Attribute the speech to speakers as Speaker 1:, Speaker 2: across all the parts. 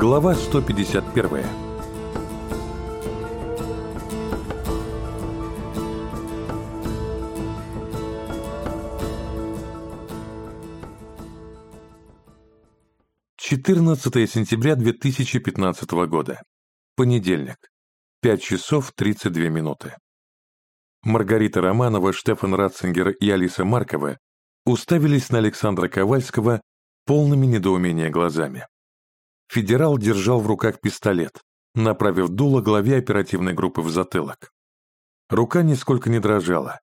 Speaker 1: Глава 151 14 сентября 2015 года. Понедельник. 5 часов 32 минуты. Маргарита Романова, Штефан Ратцингер и Алиса Маркова уставились на Александра Ковальского полными недоумения глазами. Федерал держал в руках пистолет, направив дуло главе оперативной группы в затылок. Рука нисколько не дрожала.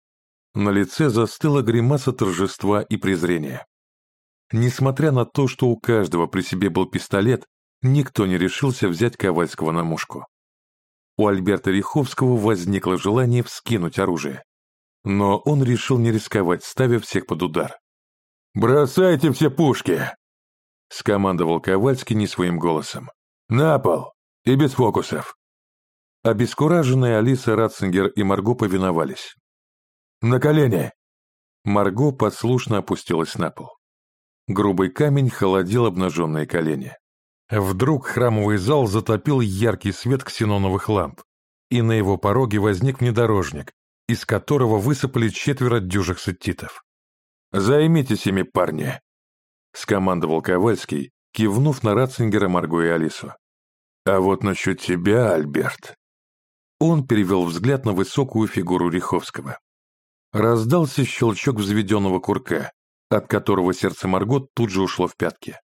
Speaker 1: На лице застыла гримаса торжества и презрения. Несмотря на то, что у каждого при себе был пистолет, никто не решился взять Ковальского на мушку. У Альберта Риховского возникло желание вскинуть оружие. Но он решил не рисковать, ставя всех под удар. «Бросайте все пушки!» — скомандовал Ковальский не своим голосом. «На пол! И без фокусов!» Обескураженные Алиса Ратцингер и Марго повиновались. «На колени!» Марго послушно опустилась на пол. Грубый камень холодил обнаженные колени. Вдруг храмовый зал затопил яркий свет ксеноновых ламп, и на его пороге возник внедорожник, из которого высыпали четверо дюжих сеттитов. «Займитесь ими, парни!» — скомандовал Ковальский, кивнув на Ратцингера, Марго и Алису. «А вот насчет тебя, Альберт...» Он перевел взгляд на высокую фигуру Риховского. Раздался щелчок взведенного курка, от которого сердце Марго тут же ушло в пятки.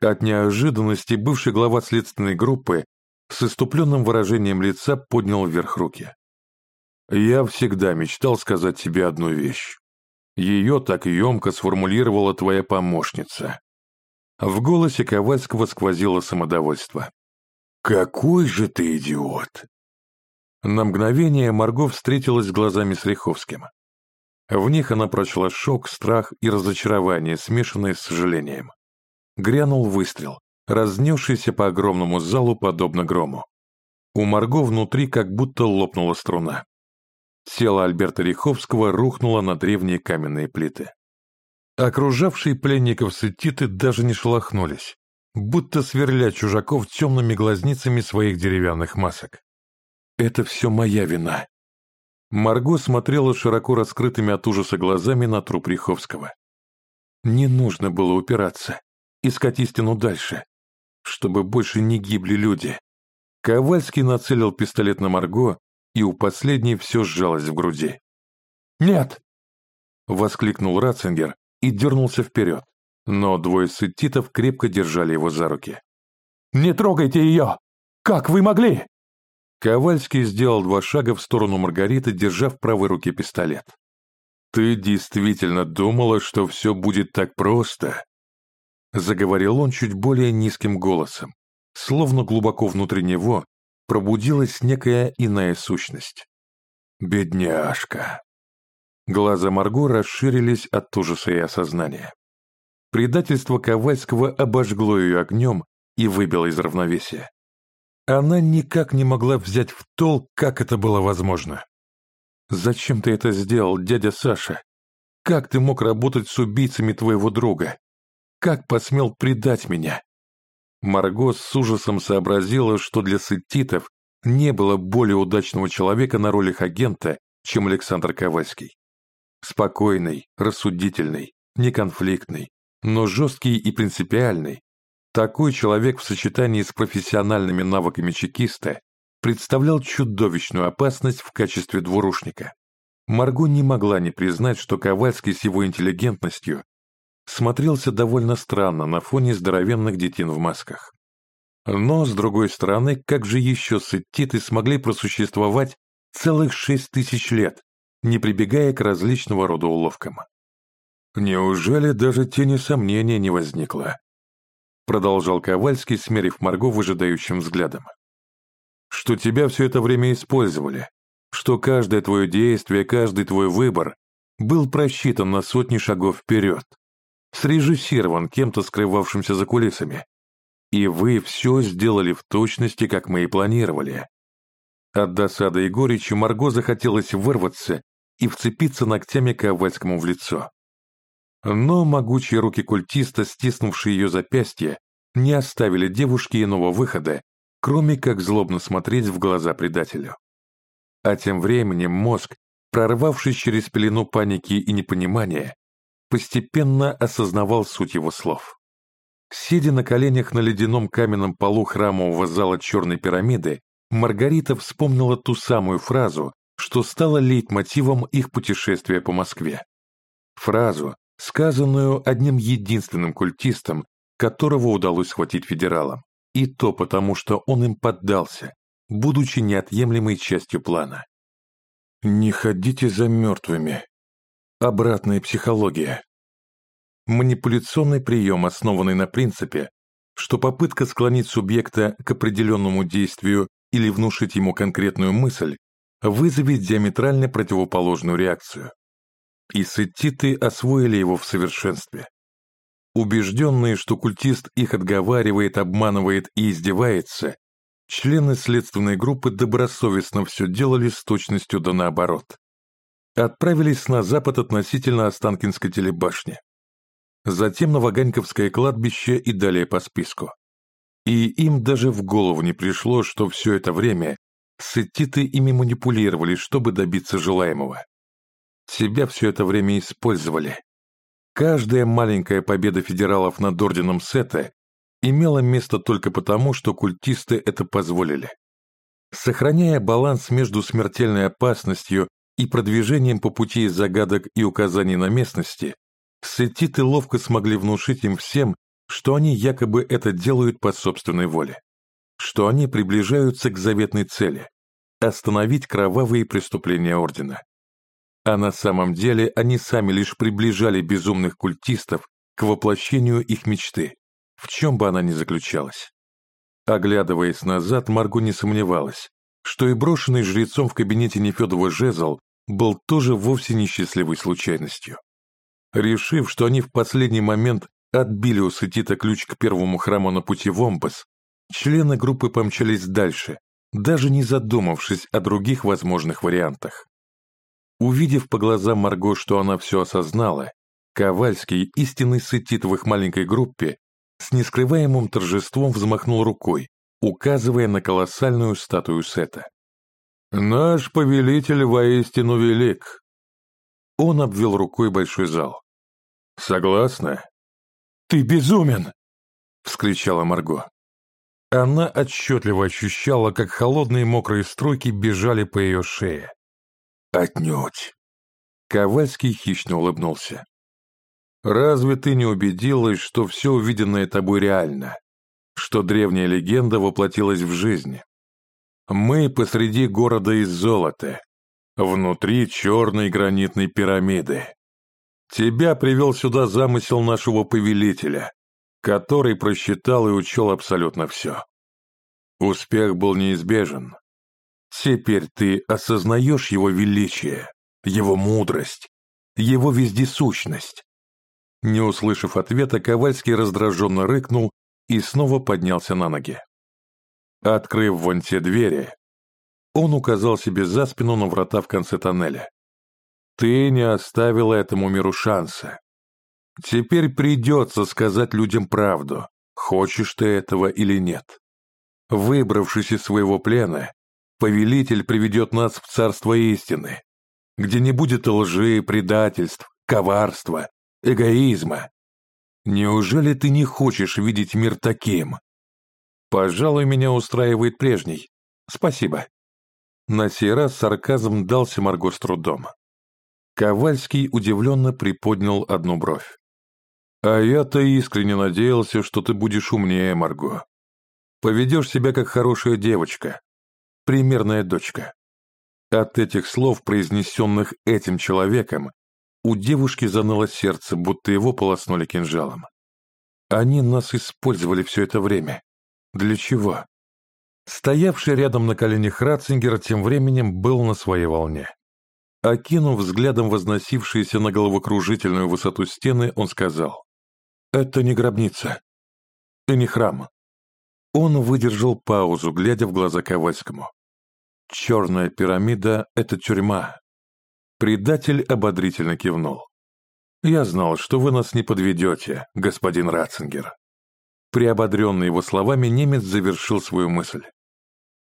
Speaker 1: От неожиданности бывший глава следственной группы с иступленным выражением лица поднял вверх руки. «Я всегда мечтал сказать тебе одну вещь. Ее так емко сформулировала твоя помощница. В голосе Ковальского сквозило самодовольство. «Какой же ты идиот!» На мгновение Марго встретилась глазами с Риховским. В них она прочла шок, страх и разочарование, смешанные с сожалением. Грянул выстрел, разнесшийся по огромному залу подобно грому. У Марго внутри как будто лопнула струна. Тело Альберта Риховского рухнуло на древние каменные плиты. Окружавшие пленников сетиты даже не шелохнулись, будто сверля чужаков темными глазницами своих деревянных масок. «Это все моя вина». Марго смотрела широко раскрытыми от ужаса глазами на труп Риховского. Не нужно было упираться, искать истину дальше, чтобы больше не гибли люди. Ковальский нацелил пистолет на Марго, и у последней все сжалось в груди. «Нет!» — воскликнул Ратцингер и дернулся вперед, но двое сеттитов крепко держали его за руки. «Не трогайте ее! Как вы могли?» Ковальский сделал два шага в сторону Маргариты, держа в правой руке пистолет. «Ты действительно думала, что все будет так просто?» Заговорил он чуть более низким голосом, словно глубоко внутри него пробудилась некая иная сущность. «Бедняжка!» Глаза Марго расширились от ужаса и осознания. Предательство Ковальского обожгло ее огнем и выбило из равновесия. Она никак не могла взять в толк, как это было возможно. «Зачем ты это сделал, дядя Саша? Как ты мог работать с убийцами твоего друга? Как посмел предать меня?» Марго с ужасом сообразила, что для сеттитов не было более удачного человека на ролях агента, чем Александр Ковальский. Спокойный, рассудительный, неконфликтный, но жесткий и принципиальный, такой человек в сочетании с профессиональными навыками чекиста представлял чудовищную опасность в качестве двурушника. Марго не могла не признать, что Ковальский с его интеллигентностью смотрелся довольно странно на фоне здоровенных детин в масках. Но, с другой стороны, как же еще сеттиты смогли просуществовать целых шесть тысяч лет, не прибегая к различного рода уловкам? Неужели даже тени сомнения не возникло? Продолжал Ковальский, смерив Марго выжидающим взглядом. Что тебя все это время использовали, что каждое твое действие, каждый твой выбор был просчитан на сотни шагов вперед, срежиссирован кем-то скрывавшимся за кулисами. И вы все сделали в точности, как мы и планировали. От досады и горечи Марго захотелось вырваться и вцепиться ногтями Ковальскому в лицо. Но могучие руки культиста, стиснувшие ее запястье, не оставили девушке иного выхода, кроме как злобно смотреть в глаза предателю. А тем временем мозг, прорвавшись через пелену паники и непонимания, постепенно осознавал суть его слов. Сидя на коленях на ледяном каменном полу храмового зала Черной пирамиды, Маргарита вспомнила ту самую фразу, что стала лейтмотивом их путешествия по Москве. Фразу, сказанную одним единственным культистом, которого удалось схватить федералам. И то потому, что он им поддался, будучи неотъемлемой частью плана. «Не ходите за мертвыми. Обратная психология». Манипуляционный прием, основанный на принципе, что попытка склонить субъекта к определенному действию или внушить ему конкретную мысль вызовет диаметрально противоположную реакцию. И сеттиты освоили его в совершенстве. Убежденные, что культист их отговаривает, обманывает и издевается, члены следственной группы добросовестно все делали с точностью да наоборот. Отправились на запад относительно Останкинской телебашни. Затем на Ваганьковское кладбище и далее по списку. И им даже в голову не пришло, что все это время сеттиты ими манипулировали, чтобы добиться желаемого. Себя все это время использовали, Каждая маленькая победа федералов над орденом Сета имела место только потому, что культисты это позволили. Сохраняя баланс между смертельной опасностью и продвижением по пути загадок и указаний на местности, сетиты ловко смогли внушить им всем, что они якобы это делают по собственной воле, что они приближаются к заветной цели – остановить кровавые преступления Ордена. А на самом деле они сами лишь приближали безумных культистов к воплощению их мечты, в чем бы она ни заключалась. Оглядываясь назад, Марго не сомневалась, что и брошенный жрецом в кабинете Нефедова жезл был тоже вовсе несчастливой случайностью. Решив, что они в последний момент отбили у Сетита ключ к первому храму на пути в Омбас, члены группы помчались дальше, даже не задумавшись о других возможных вариантах. Увидев по глазам Марго, что она все осознала, Ковальский, истинный сетит в их маленькой группе, с нескрываемым торжеством взмахнул рукой, указывая на колоссальную статую Сета. «Наш повелитель воистину велик!» Он обвел рукой большой зал. «Согласна?» «Ты безумен!» — вскричала Марго. Она отчетливо ощущала, как холодные мокрые струйки бежали по ее шее. «Отнюдь!» Ковальский хищно улыбнулся. «Разве ты не убедилась, что все увиденное тобой реально? Что древняя легенда воплотилась в жизнь? Мы посреди города из золота, внутри черной гранитной пирамиды. Тебя привел сюда замысел нашего повелителя, который просчитал и учел абсолютно все. Успех был неизбежен, Теперь ты осознаешь его величие, его мудрость, его вездесущность. Не услышав ответа, Ковальский раздраженно рыкнул и снова поднялся на ноги. Открыв вон те двери, он указал себе за спину на врата в конце тоннеля. «Ты не оставила этому миру шанса. Теперь придется сказать людям правду, хочешь ты этого или нет. Выбравшись из своего плена, Повелитель приведет нас в царство истины, где не будет лжи, предательств, коварства, эгоизма. Неужели ты не хочешь видеть мир таким? Пожалуй, меня устраивает прежний. Спасибо. На сей раз сарказм дался Марго с трудом. Ковальский удивленно приподнял одну бровь. «А я-то искренне надеялся, что ты будешь умнее, Марго. Поведешь себя как хорошая девочка, примерная дочка. От этих слов, произнесенных этим человеком, у девушки заныло сердце, будто его полоснули кинжалом. Они нас использовали все это время. Для чего? Стоявший рядом на коленях Ратцингер тем временем был на своей волне. Окинув взглядом возносившиеся на головокружительную высоту стены, он сказал, «Это не гробница и не храм. Он выдержал паузу, глядя в глаза Ковальскому. «Черная пирамида — это тюрьма». Предатель ободрительно кивнул. «Я знал, что вы нас не подведете, господин Ратцингер. Приободренный его словами, немец завершил свою мысль.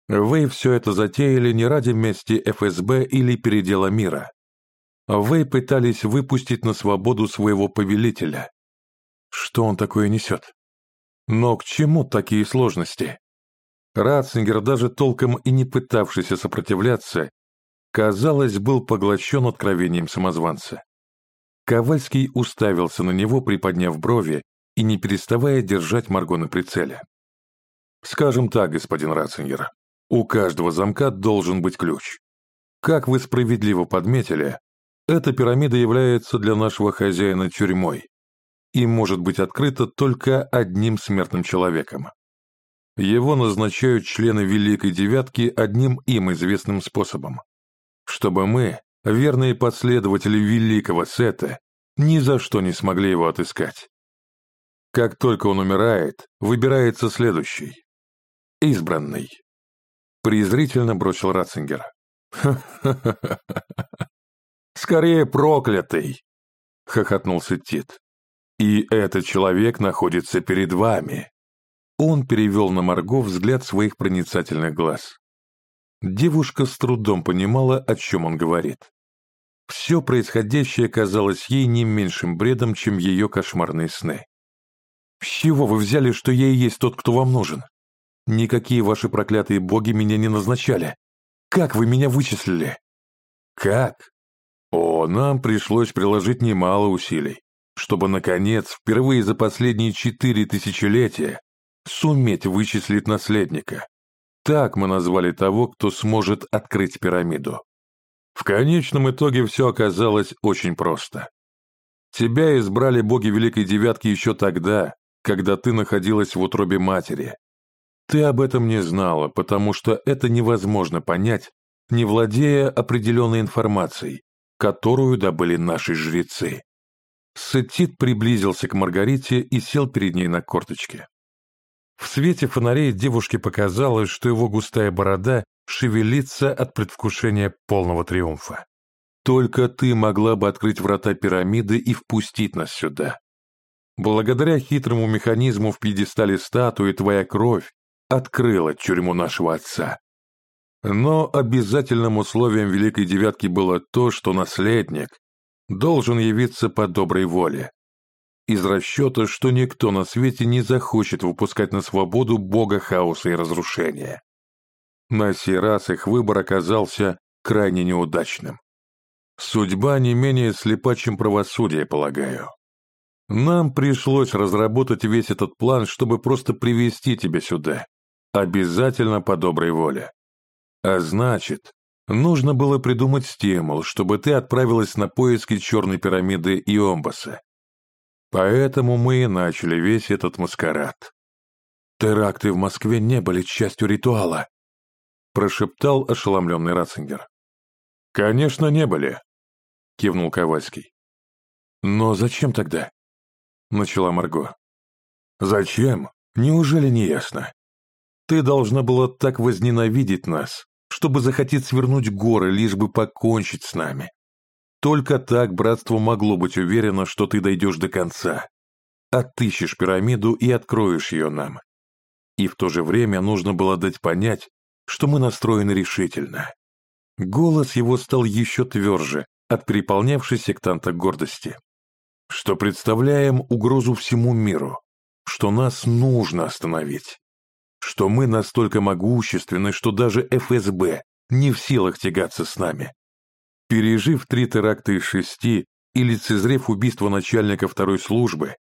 Speaker 1: Вы все это затеяли не ради мести ФСБ или передела мира. Вы пытались выпустить на свободу своего повелителя. Что он такое несет? Но к чему такие сложности? Ратцингер, даже толком и не пытавшийся сопротивляться, казалось, был поглощен откровением самозванца. Ковальский уставился на него, приподняв брови и не переставая держать Марго на прицеле. «Скажем так, господин Ратцингер, у каждого замка должен быть ключ. Как вы справедливо подметили, эта пирамида является для нашего хозяина тюрьмой и может быть открыта только одним смертным человеком. Его назначают члены Великой Девятки одним им известным способом. Чтобы мы, верные последователи Великого Сета, ни за что не смогли его отыскать. Как только он умирает, выбирается следующий. Избранный. Презрительно бросил Ратцингер. «Скорее проклятый!» — хохотнулся Тит. «И этот человек находится перед вами!» Он перевел на Марго взгляд своих проницательных глаз. Девушка с трудом понимала, о чем он говорит. Все происходящее казалось ей не меньшим бредом, чем ее кошмарные сны. «С чего вы взяли, что я и есть тот, кто вам нужен? Никакие ваши проклятые боги меня не назначали. Как вы меня вычислили?» «Как?» «О, нам пришлось приложить немало усилий, чтобы, наконец, впервые за последние четыре тысячелетия суметь вычислить наследника. Так мы назвали того, кто сможет открыть пирамиду. В конечном итоге все оказалось очень просто. Тебя избрали боги Великой Девятки еще тогда, когда ты находилась в утробе матери. Ты об этом не знала, потому что это невозможно понять, не владея определенной информацией, которую добыли наши жрецы. Сетит приблизился к Маргарите и сел перед ней на корточке. В свете фонарей девушке показалось, что его густая борода шевелится от предвкушения полного триумфа. Только ты могла бы открыть врата пирамиды и впустить нас сюда. Благодаря хитрому механизму в пьедестале статуи твоя кровь открыла тюрьму нашего отца. Но обязательным условием Великой Девятки было то, что наследник должен явиться по доброй воле, из расчета, что никто на свете не захочет выпускать на свободу бога хаоса и разрушения. На сей раз их выбор оказался крайне неудачным. Судьба не менее слепа, чем правосудие, полагаю. Нам пришлось разработать весь этот план, чтобы просто привести тебя сюда. Обязательно по доброй воле. А значит, нужно было придумать стимул, чтобы ты отправилась на поиски черной пирамиды Иомбаса. Поэтому мы и начали весь этот маскарад. Теракты в Москве не были частью ритуала, прошептал ошеломленный Ратцингер. Конечно, не были, кивнул Ковальский. Но зачем тогда? Начала Марго. Зачем? Неужели не ясно? Ты должна была так возненавидеть нас, чтобы захотеть свернуть горы, лишь бы покончить с нами. Только так братство могло быть уверено, что ты дойдешь до конца. Отыщешь пирамиду и откроешь ее нам. И в то же время нужно было дать понять, что мы настроены решительно. Голос его стал еще тверже от переполнявшей сектанта гордости. Что представляем угрозу всему миру, что нас нужно остановить, что мы настолько могущественны, что даже ФСБ не в силах тягаться с нами. Пережив три теракта из шести и лицезрев убийство начальника второй службы,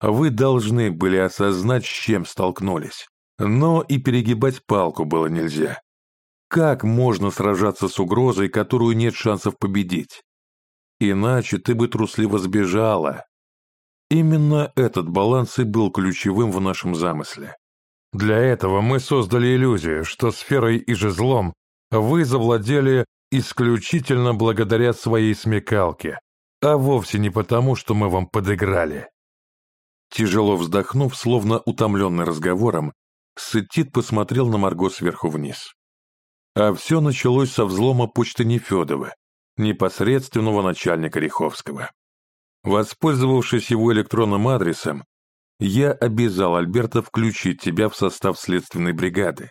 Speaker 1: вы должны были осознать, с чем столкнулись. Но и перегибать палку было нельзя. Как можно сражаться с угрозой, которую нет шансов победить? Иначе ты бы трусливо сбежала. Именно этот баланс и был ключевым в нашем замысле. Для этого мы создали иллюзию, что сферой и жезлом вы завладели исключительно благодаря своей смекалке, а вовсе не потому, что мы вам подыграли». Тяжело вздохнув, словно утомленный разговором, Сетит посмотрел на Марго сверху вниз. А все началось со взлома почты Нефедова, непосредственного начальника Риховского. Воспользовавшись его электронным адресом, я обязал Альберта включить тебя в состав следственной бригады,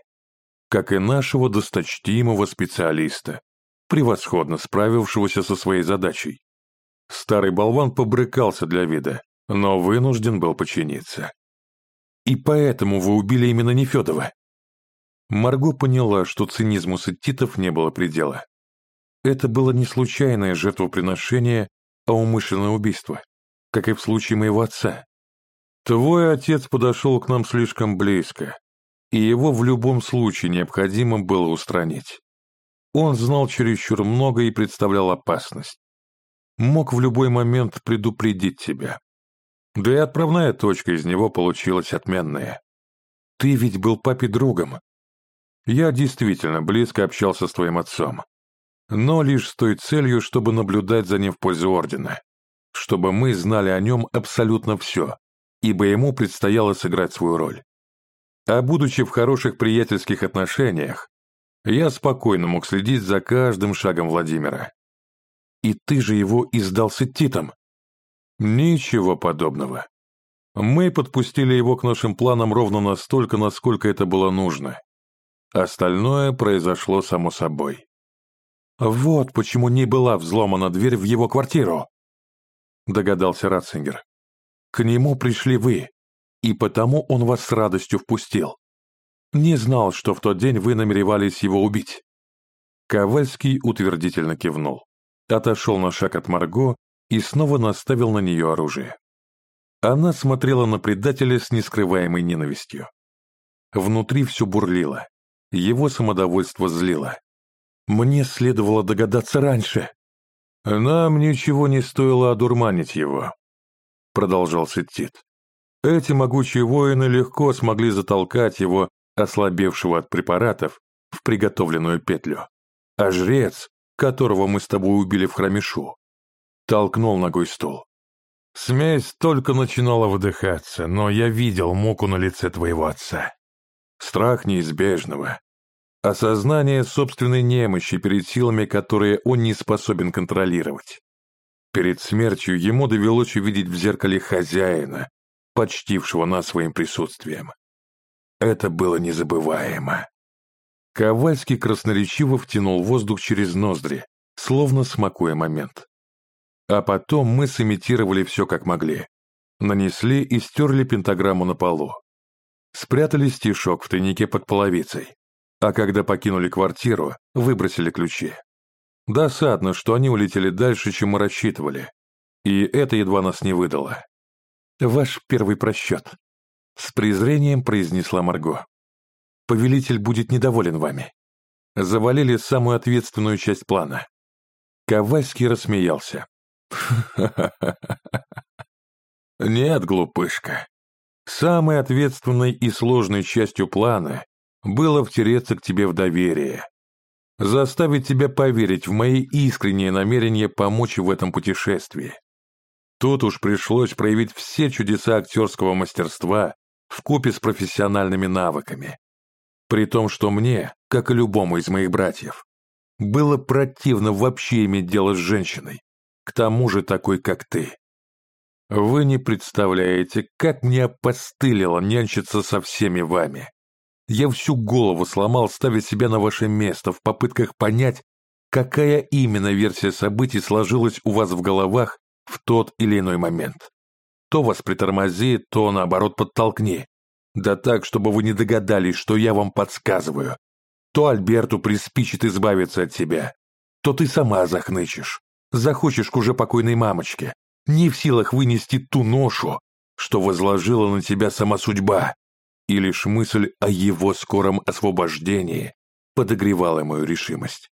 Speaker 1: как и нашего досточтимого специалиста, превосходно справившегося со своей задачей. Старый болван побрыкался для вида, но вынужден был подчиниться. И поэтому вы убили именно Нефедова. Марго поняла, что цинизму сеттитов не было предела. Это было не случайное жертвоприношение, а умышленное убийство, как и в случае моего отца. Твой отец подошел к нам слишком близко, и его в любом случае необходимо было устранить. Он знал чересчур много и представлял опасность. Мог в любой момент предупредить тебя. Да и отправная точка из него получилась отменная. Ты ведь был папе другом. Я действительно близко общался с твоим отцом но лишь с той целью, чтобы наблюдать за ним в пользу Ордена, чтобы мы знали о нем абсолютно все, ибо ему предстояло сыграть свою роль. А будучи в хороших приятельских отношениях, я спокойно мог следить за каждым шагом Владимира. И ты же его издал с Титом? Ничего подобного. Мы подпустили его к нашим планам ровно настолько, насколько это было нужно. Остальное произошло само собой. «Вот почему не была взломана дверь в его квартиру», — догадался Ратцингер. «К нему пришли вы, и потому он вас с радостью впустил. Не знал, что в тот день вы намеревались его убить». Ковальский утвердительно кивнул, отошел на шаг от Марго и снова наставил на нее оружие. Она смотрела на предателя с нескрываемой ненавистью. Внутри все бурлило, его самодовольство злило. Мне следовало догадаться раньше. Нам ничего не стоило одурманить его, продолжал Сеттит. Эти могучие воины легко смогли затолкать его, ослабевшего от препаратов, в приготовленную петлю. А жрец, которого мы с тобой убили в храмишу, толкнул ногой стол. Смесь только начинала выдыхаться, но я видел муку на лице твоего отца. Страх неизбежного, Осознание собственной немощи перед силами, которые он не способен контролировать. Перед смертью ему довелось увидеть в зеркале хозяина, почтившего нас своим присутствием. Это было незабываемо. Ковальский красноречиво втянул воздух через ноздри, словно смакуя момент. А потом мы сымитировали все как могли. Нанесли и стерли пентаграмму на полу. Спрятали стишок в тайнике под половицей а когда покинули квартиру, выбросили ключи. Досадно, что они улетели дальше, чем мы рассчитывали, и это едва нас не выдало. «Ваш первый просчет», — с презрением произнесла Марго. «Повелитель будет недоволен вами. Завалили самую ответственную часть плана». Ковальский рассмеялся. «Нет, глупышка. Самой ответственной и сложной частью плана было втереться к тебе в доверие, заставить тебя поверить в мои искренние намерения помочь в этом путешествии. Тут уж пришлось проявить все чудеса актерского мастерства в купе с профессиональными навыками. При том, что мне, как и любому из моих братьев, было противно вообще иметь дело с женщиной, к тому же такой, как ты. Вы не представляете, как мне опостылило нянчиться со всеми вами. Я всю голову сломал, ставя себя на ваше место в попытках понять, какая именно версия событий сложилась у вас в головах в тот или иной момент. То вас притормози, то наоборот подтолкни. Да так, чтобы вы не догадались, что я вам подсказываю. То Альберту приспичит избавиться от тебя, то ты сама захнычешь, захочешь к уже покойной мамочке, не в силах вынести ту ношу, что возложила на тебя сама судьба, и лишь мысль о его скором освобождении подогревала мою решимость.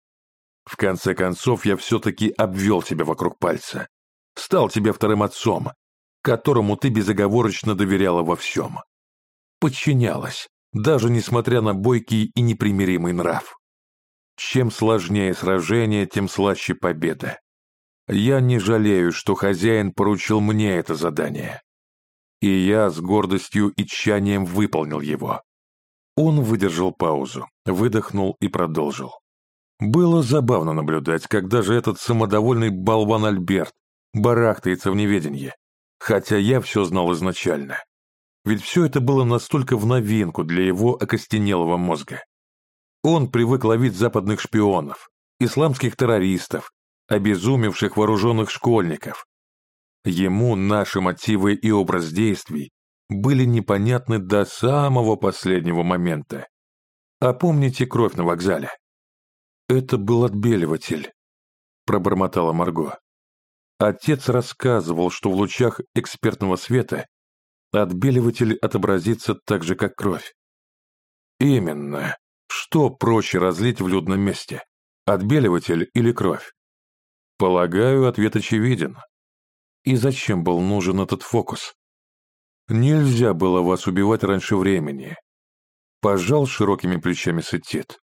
Speaker 1: В конце концов, я все-таки обвел тебя вокруг пальца, стал тебе вторым отцом, которому ты безоговорочно доверяла во всем. Подчинялась, даже несмотря на бойкий и непримиримый нрав. Чем сложнее сражение, тем слаще победа. Я не жалею, что хозяин поручил мне это задание. И я с гордостью и тщанием выполнил его. Он выдержал паузу, выдохнул и продолжил. Было забавно наблюдать, как даже этот самодовольный болван Альберт барахтается в неведении, хотя я все знал изначально. ведь все это было настолько в новинку для его окостенелого мозга. Он привык ловить западных шпионов, исламских террористов, обезумевших вооруженных школьников. Ему наши мотивы и образ действий были непонятны до самого последнего момента. А помните кровь на вокзале? Это был отбеливатель, пробормотала Марго. Отец рассказывал, что в лучах экспертного света отбеливатель отобразится так же, как кровь. Именно. Что проще разлить в людном месте? Отбеливатель или кровь? Полагаю, ответ очевиден. И зачем был нужен этот фокус? Нельзя было вас убивать раньше времени. Пожал широкими плечами Сетит.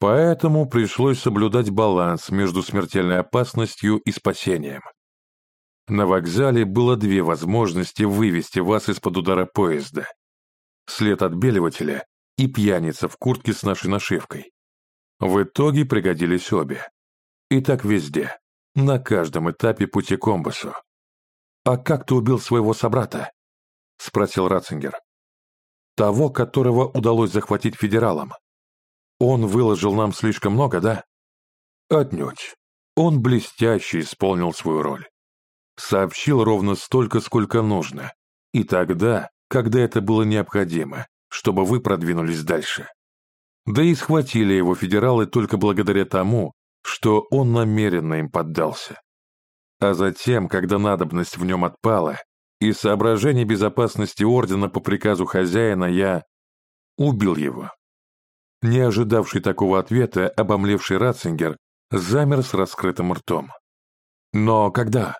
Speaker 1: Поэтому пришлось соблюдать баланс между смертельной опасностью и спасением. На вокзале было две возможности вывести вас из-под удара поезда. След отбеливателя и пьяница в куртке с нашей нашивкой. В итоге пригодились обе. И так везде, на каждом этапе пути к комбасу. «А как ты убил своего собрата?» — спросил Ратцингер. «Того, которого удалось захватить федералам. Он выложил нам слишком много, да?» «Отнюдь. Он блестяще исполнил свою роль. Сообщил ровно столько, сколько нужно. И тогда, когда это было необходимо, чтобы вы продвинулись дальше. Да и схватили его федералы только благодаря тому, что он намеренно им поддался. А затем, когда надобность в нем отпала, из соображений безопасности ордена по приказу хозяина я убил его. Не ожидавший такого ответа, обомлевший Ратцингер замер с раскрытым ртом. «Но когда?»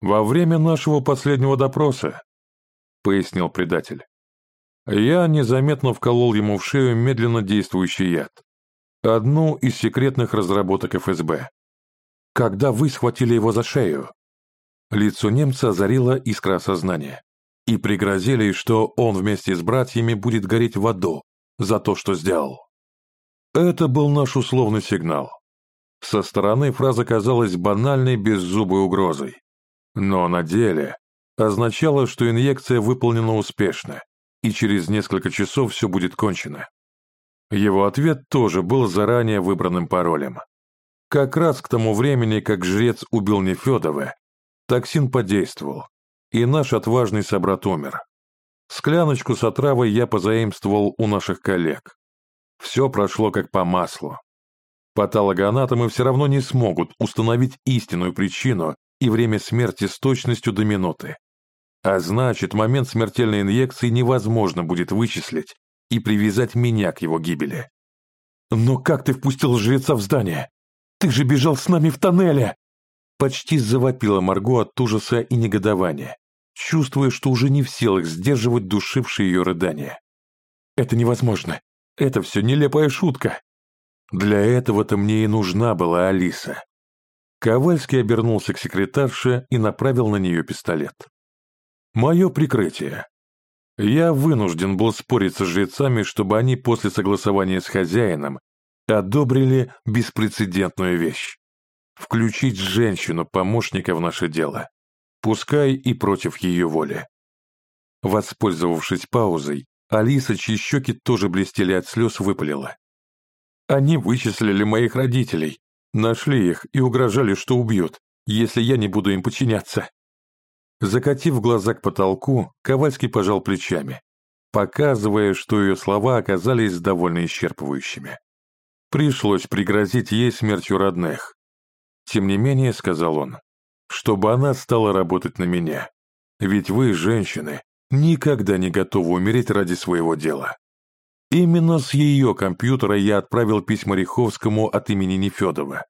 Speaker 1: «Во время нашего последнего допроса», — пояснил предатель. Я незаметно вколол ему в шею медленно действующий яд. Одну из секретных разработок ФСБ. Когда вы схватили его за шею, лицо немца озарило искра сознания и пригрозили, что он вместе с братьями будет гореть в аду за то, что сделал. Это был наш условный сигнал. Со стороны фраза казалась банальной беззубой угрозой. Но на деле означало, что инъекция выполнена успешно, и через несколько часов все будет кончено. Его ответ тоже был заранее выбранным паролем. Как раз к тому времени, как жрец убил Нефедова, токсин подействовал, и наш отважный собрат умер. Скляночку с отравой я позаимствовал у наших коллег. Все прошло как по маслу. Патологоанатомы все равно не смогут установить истинную причину и время смерти с точностью до минуты. А значит, момент смертельной инъекции невозможно будет вычислить и привязать меня к его гибели. «Но как ты впустил жреца в здание? Ты же бежал с нами в тоннеле!» Почти завопила Марго от ужаса и негодования, чувствуя, что уже не в силах сдерживать душившие ее рыдания. «Это невозможно. Это все нелепая шутка. Для этого-то мне и нужна была Алиса». Ковальский обернулся к секретарше и направил на нее пистолет. Мое прикрытие. Я вынужден был спорить со жрецами, чтобы они после согласования с хозяином одобрили беспрецедентную вещь. Включить женщину-помощника в наше дело. Пускай и против ее воли. Воспользовавшись паузой, Алиса, чьи щеки тоже блестели от слез, выпалила. Они вычислили моих родителей, нашли их и угрожали, что убьют, если я не буду им подчиняться. Закатив глаза к потолку, Ковальский пожал плечами, показывая, что ее слова оказались довольно исчерпывающими. Пришлось пригрозить ей смертью родных. Тем не менее, сказал он, чтобы она стала работать на меня. Ведь вы, женщины, никогда не готовы умереть ради своего дела. Именно с ее компьютера я отправил письма Риховскому от имени Нефедова.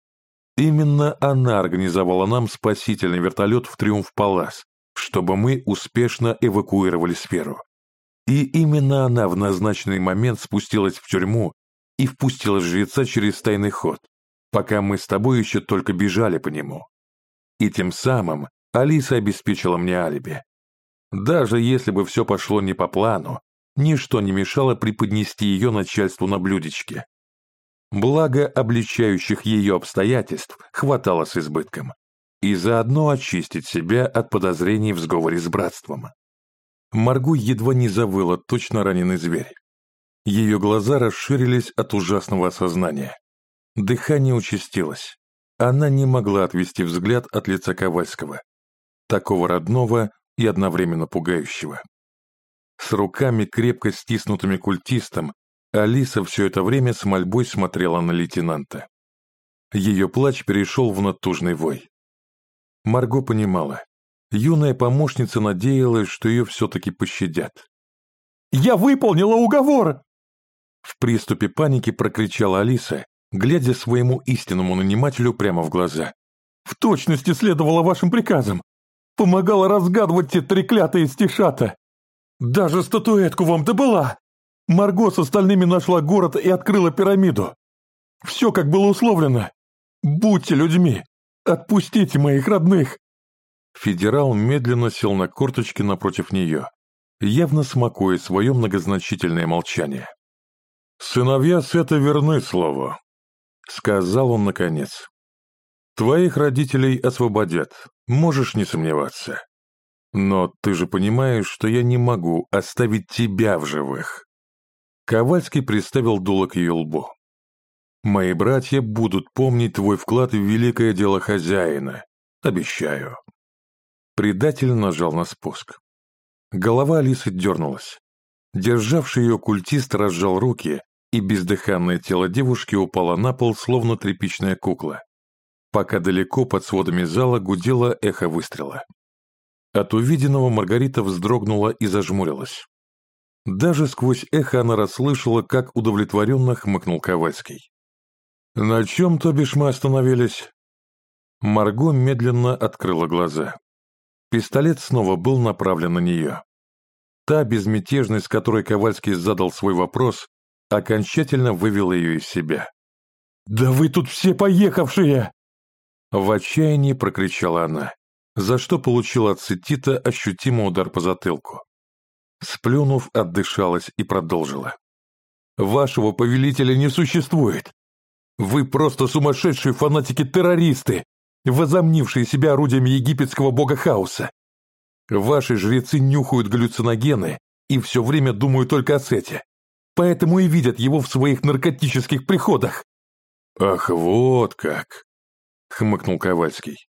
Speaker 1: Именно она организовала нам спасительный вертолет в Триумф-Палас, чтобы мы успешно эвакуировали сферу. И именно она в назначенный момент спустилась в тюрьму и впустила жреца через тайный ход, пока мы с тобой еще только бежали по нему. И тем самым Алиса обеспечила мне алиби. Даже если бы все пошло не по плану, ничто не мешало преподнести ее начальству на блюдечке. Благо, обличающих ее обстоятельств хватало с избытком и заодно очистить себя от подозрений в сговоре с братством. Марго едва не завыла точно раненый зверь. Ее глаза расширились от ужасного осознания. Дыхание участилось. Она не могла отвести взгляд от лица Ковальского, такого родного и одновременно пугающего. С руками, крепко стиснутыми культистом, Алиса все это время с мольбой смотрела на лейтенанта. Ее плач перешел в натужный вой. Марго понимала, юная помощница надеялась, что ее все-таки пощадят.
Speaker 2: «Я выполнила уговор!»
Speaker 1: В приступе паники прокричала Алиса, глядя своему истинному нанимателю прямо в глаза.
Speaker 2: «В точности следовала вашим приказам! Помогала разгадывать те треклятые стишата! Даже статуэтку вам добыла! Марго с остальными нашла город и открыла пирамиду! Все, как было условлено! Будьте людьми! Отпустите моих родных!»
Speaker 1: Федерал медленно сел на корточки напротив нее, явно смакуя свое многозначительное молчание. «Сыновья Сета верны слову», — сказал он наконец. «Твоих родителей освободят, можешь не сомневаться. Но ты же понимаешь, что я не могу оставить тебя в живых». Ковальский приставил дуло к ее лбу. «Мои братья будут помнить твой вклад в великое дело хозяина, обещаю». Предатель нажал на спуск. Голова Алисы дернулась. Державший ее культист разжал руки, и бездыханное тело девушки упало на пол, словно тряпичная кукла, пока далеко под сводами зала гудело эхо выстрела. От увиденного Маргарита вздрогнула и зажмурилась. Даже сквозь эхо она расслышала, как удовлетворенно хмыкнул Ковальский. «На чем, то бишь, мы остановились?» Марго медленно открыла глаза. Пистолет снова был направлен на нее. Та безмятежность, которой Ковальский задал свой вопрос, окончательно вывела ее из себя.
Speaker 2: «Да вы тут все поехавшие!»
Speaker 1: В отчаянии прокричала она, за что получила от Сетита ощутимый удар по затылку. Сплюнув, отдышалась и продолжила. «Вашего повелителя не существует! Вы просто сумасшедшие фанатики-террористы, возомнившие себя орудиями египетского бога хаоса. Ваши жрецы нюхают галлюциногены и все время думают только о Сете, поэтому и видят его в своих наркотических приходах». «Ах, вот как!» — хмыкнул Ковальский.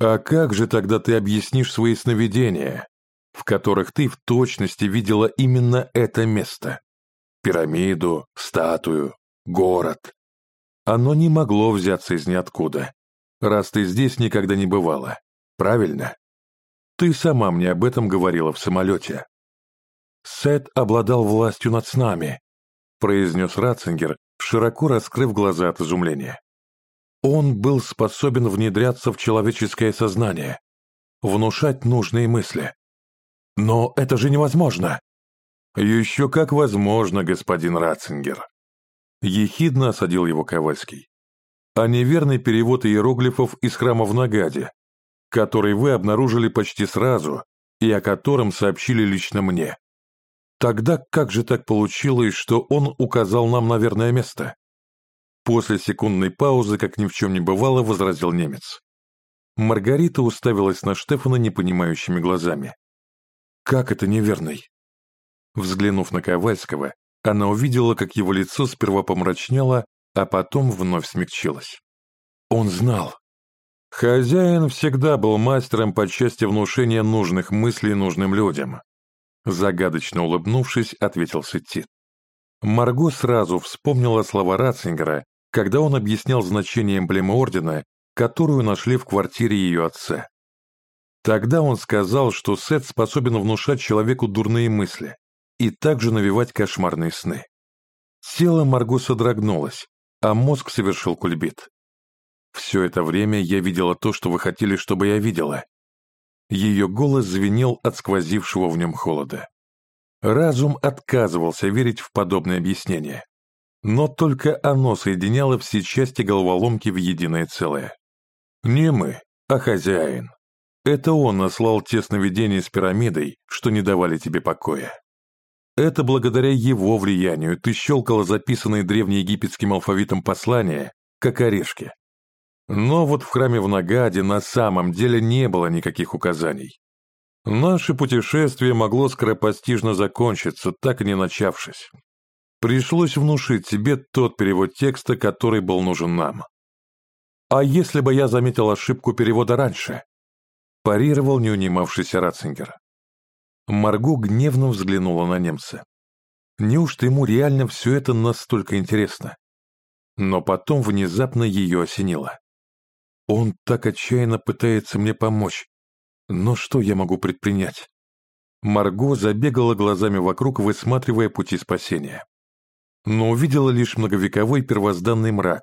Speaker 1: «А как же тогда ты объяснишь свои сновидения, в которых ты в точности видела именно это место? Пирамиду, статую, город. Оно не могло взяться из ниоткуда раз ты здесь никогда не бывала. Правильно? Ты сама мне об этом говорила в самолете. Сет обладал властью над снами, произнес Ратцингер, широко раскрыв глаза от изумления. Он был способен внедряться в человеческое сознание, внушать нужные мысли. Но это же невозможно. Еще как возможно, господин Ратцингер. Ехидно осадил его Ковальский а неверный перевод иероглифов из храма в Нагаде, который вы обнаружили почти сразу и о котором сообщили лично мне. Тогда как же так получилось, что он указал нам на верное место? После секундной паузы, как ни в чем не бывало, возразил немец. Маргарита уставилась на Штефана непонимающими глазами. «Как это неверный?» Взглянув на Ковальского, она увидела, как его лицо сперва помрачнело, а потом вновь смягчилась. Он знал. Хозяин всегда был мастером по части внушения нужных мыслей нужным людям. Загадочно улыбнувшись, ответил Сеттит. Марго сразу вспомнила слова Ратцингера, когда он объяснял значение эмблемы Ордена, которую нашли в квартире ее отца. Тогда он сказал, что Сет способен внушать человеку дурные мысли и также навевать кошмарные сны. Тело Марго содрогнулось, а мозг совершил кульбит. Все это время я видела то, что вы хотели, чтобы я видела. Ее голос звенел от сквозившего в нем холода. Разум отказывался верить в подобное объяснение. Но только оно соединяло все части головоломки в единое целое. Не мы, а хозяин. Это он наслал те сновидения с пирамидой, что не давали тебе покоя. Это благодаря его влиянию ты щелкала записанные древнеегипетским алфавитом послания, как орешки. Но вот в храме в Нагаде на самом деле не было никаких указаний. Наше путешествие могло скоропостижно закончиться, так и не начавшись. Пришлось внушить себе тот перевод текста, который был нужен нам. «А если бы я заметил ошибку перевода раньше?» парировал не унимавшийся Ратцингер. Марго гневно взглянула на немца. Неужто ему реально все это настолько интересно? Но потом внезапно ее осенило. Он так отчаянно пытается мне помочь. Но что я могу предпринять? Марго забегала глазами вокруг, высматривая пути спасения. Но увидела лишь многовековой первозданный мрак,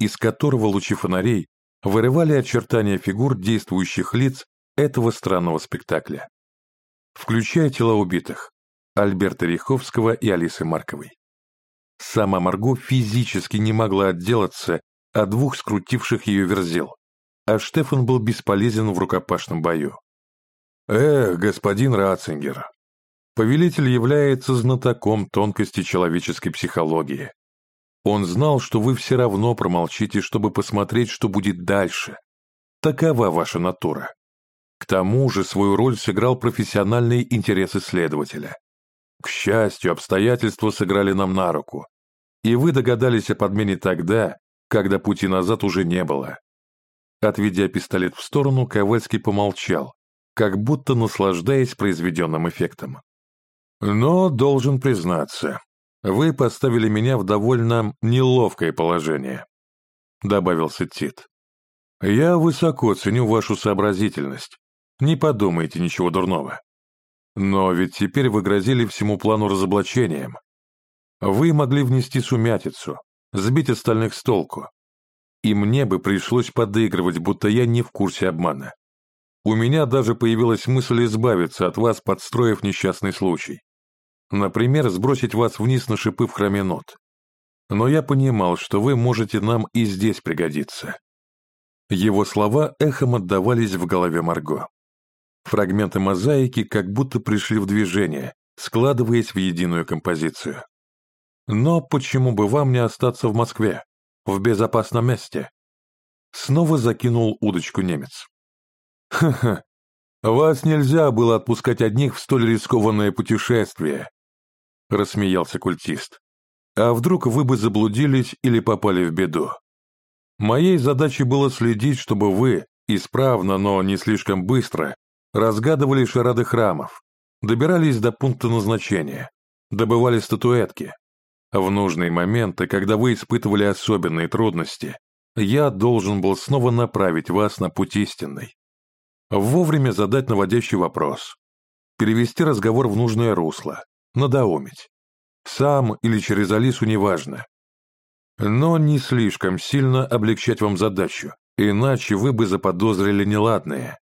Speaker 1: из которого лучи фонарей вырывали очертания фигур действующих лиц этого странного спектакля. Включая тела убитых, Альберта Риховского и Алисы Марковой. Сама Марго физически не могла отделаться от двух скрутивших ее верзил, а Штефан был бесполезен в рукопашном бою. «Эх, господин Ратцингер, повелитель является знатоком тонкости человеческой психологии. Он знал, что вы все равно промолчите, чтобы посмотреть, что будет дальше. Такова ваша натура. К тому же свою роль сыграл профессиональный интерес исследователя. К счастью, обстоятельства сыграли нам на руку, и вы догадались о подмене тогда, когда пути назад уже не было. Отведя пистолет в сторону, Ковальский помолчал, как будто наслаждаясь произведенным эффектом. «Но, должен признаться, вы поставили меня в довольно неловкое положение», — добавился Тит. «Я высоко ценю вашу сообразительность. Не подумайте ничего дурного. Но ведь теперь вы грозили всему плану разоблачением. Вы могли внести сумятицу, сбить остальных с толку. И мне бы пришлось подыгрывать, будто я не в курсе обмана. У меня даже появилась мысль избавиться от вас, подстроив несчастный случай. Например, сбросить вас вниз на шипы в храме нот. Но я понимал, что вы можете нам и здесь пригодиться. Его слова эхом отдавались в голове Марго. Фрагменты мозаики как будто пришли в движение, складываясь в единую композицию. Но почему бы вам не остаться в Москве, в безопасном месте? Снова закинул удочку немец. Ха-ха, вас нельзя было отпускать одних в столь рискованное путешествие, рассмеялся культист. А вдруг вы бы заблудились или попали в беду? Моей задачей было следить, чтобы вы, исправно, но не слишком быстро, разгадывали шарады храмов, добирались до пункта назначения, добывали статуэтки. В нужные моменты, когда вы испытывали особенные трудности, я должен был снова направить вас на путь истинный. Вовремя задать наводящий вопрос, перевести разговор в нужное русло, надоумить. Сам или через Алису неважно. Но не слишком сильно облегчать вам задачу, иначе вы бы заподозрили неладное.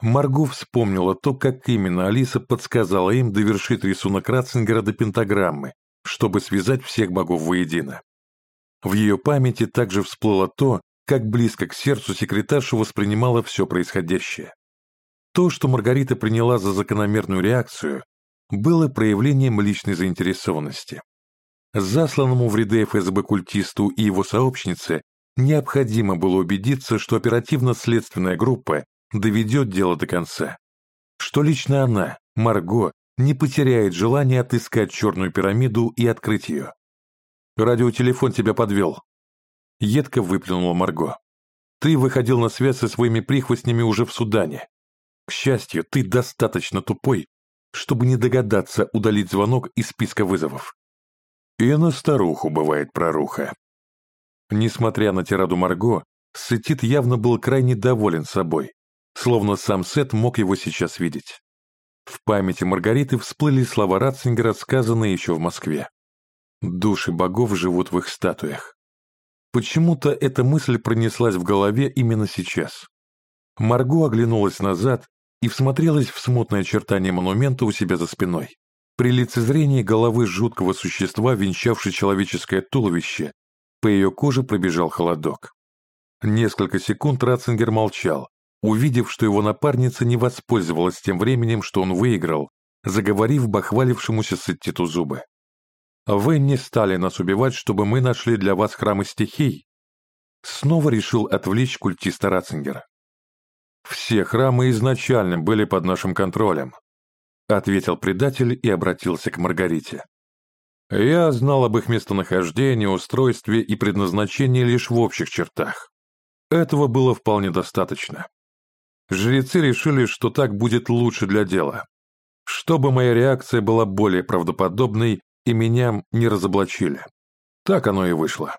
Speaker 1: Марго вспомнила то, как именно Алиса подсказала им довершить рисунок Ратцингера до пентаграммы, чтобы связать всех богов воедино. В ее памяти также всплыло то, как близко к сердцу секретарша воспринимала все происходящее. То, что Маргарита приняла за закономерную реакцию, было проявлением личной заинтересованности. Засланному в ряды ФСБ культисту и его сообщнице необходимо было убедиться, что оперативно-следственная группа доведет дело до конца. Что лично она, Марго, не потеряет желание отыскать черную пирамиду и открыть ее. «Радиотелефон тебя подвел», — едко выплюнула Марго. «Ты выходил на связь со своими прихвостнями уже в Судане. К счастью, ты достаточно тупой, чтобы не догадаться удалить звонок из списка вызовов. И на старуху бывает проруха». Несмотря на тираду Марго, Сетит явно был крайне доволен собой словно сам Сет мог его сейчас видеть. В памяти Маргариты всплыли слова Ратцингера, сказанные еще в Москве. «Души богов живут в их статуях». Почему-то эта мысль пронеслась в голове именно сейчас. Марго оглянулась назад и всмотрелась в смутное очертание монумента у себя за спиной. При лицезрении головы жуткого существа, венчавшей человеческое туловище, по ее коже пробежал холодок. Несколько секунд Ратцингер молчал, увидев, что его напарница не воспользовалась тем временем, что он выиграл, заговорив бахвалившемуся Сеттиту зубы. «Вы не стали нас убивать, чтобы мы нашли для вас храмы стихий?» Снова решил отвлечь культиста Ратцингера. Все храмы изначально были под нашим контролем, ответил предатель и обратился к Маргарите. Я знал об их местонахождении, устройстве и предназначении лишь в общих чертах. Этого было вполне достаточно. Жрецы решили, что так будет лучше для дела. Чтобы моя реакция была более правдоподобной и меня не разоблачили. Так оно и вышло.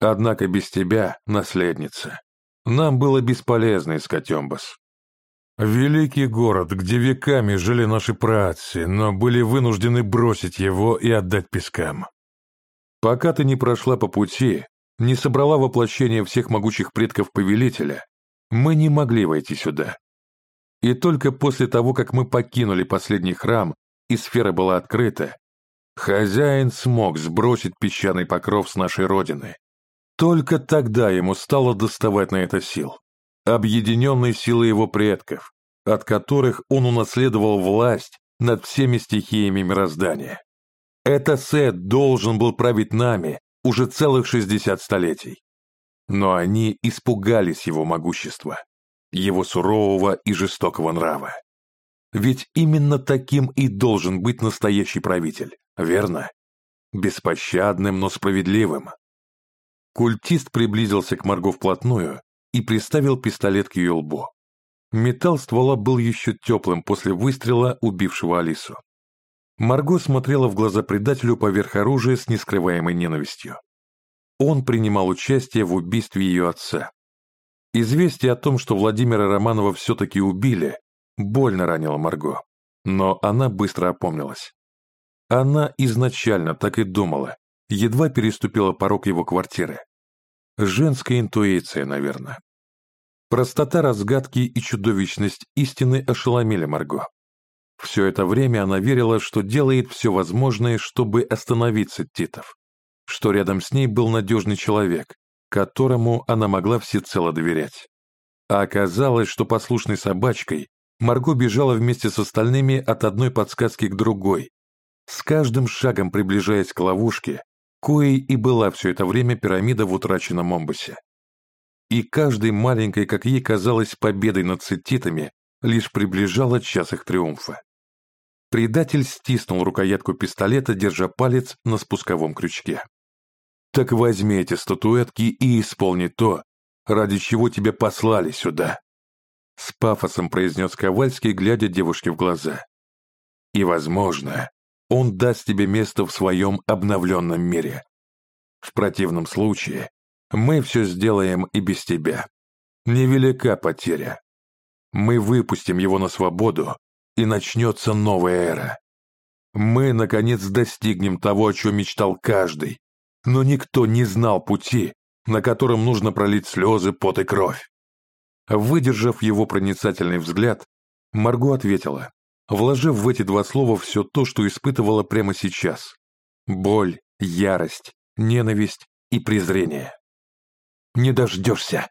Speaker 1: Однако без тебя, наследница, нам было бесполезно искать Омбас. Великий город, где веками жили наши праотцы, но были вынуждены бросить его и отдать пескам. Пока ты не прошла по пути, не собрала воплощение всех могучих предков Повелителя, мы не могли войти сюда. И только после того, как мы покинули последний храм и сфера была открыта, хозяин смог сбросить песчаный покров с нашей родины. Только тогда ему стало доставать на это сил. Объединенной силой его предков, от которых он унаследовал власть над всеми стихиями мироздания. Это Сет должен был править нами уже целых 60 столетий. Но они испугались его могущества, его сурового и жестокого нрава. Ведь именно таким и должен быть настоящий правитель, верно? Беспощадным, но справедливым. Культист приблизился к Марго вплотную и приставил пистолет к ее лбу. Металл ствола был еще теплым после выстрела, убившего Алису. Марго смотрела в глаза предателю поверх оружия с нескрываемой ненавистью. Он принимал участие в убийстве ее отца. Известие о том, что Владимира Романова все-таки убили, больно ранило Марго. Но она быстро опомнилась. Она изначально так и думала, едва переступила порог его квартиры. Женская интуиция, наверное. Простота разгадки и чудовищность истины ошеломили Марго. Все это время она верила, что делает все возможное, чтобы остановиться Титов, что рядом с ней был надежный человек, которому она могла всецело доверять. А оказалось, что послушной собачкой Марго бежала вместе с остальными от одной подсказки к другой, с каждым шагом приближаясь к ловушке, коей и была все это время пирамида в утраченном Омбусе. И каждой маленькой, как ей казалось, победой над цититами лишь приближала час их триумфа. Предатель стиснул рукоятку пистолета, держа палец на спусковом крючке. «Так возьми эти статуэтки и исполни то, ради чего тебя послали сюда», с пафосом произнес Ковальский, глядя девушке в глаза. «И, возможно, он даст тебе место в своем обновленном мире. В противном случае мы все сделаем и без тебя. Невелика потеря. Мы выпустим его на свободу, и начнется новая эра. Мы, наконец, достигнем того, о чем мечтал каждый, но никто не знал пути, на котором нужно пролить слезы, пот и кровь. Выдержав его проницательный взгляд, Марго ответила, вложив в эти два слова все то, что испытывала прямо сейчас. Боль, ярость, ненависть и презрение. «Не дождешься!»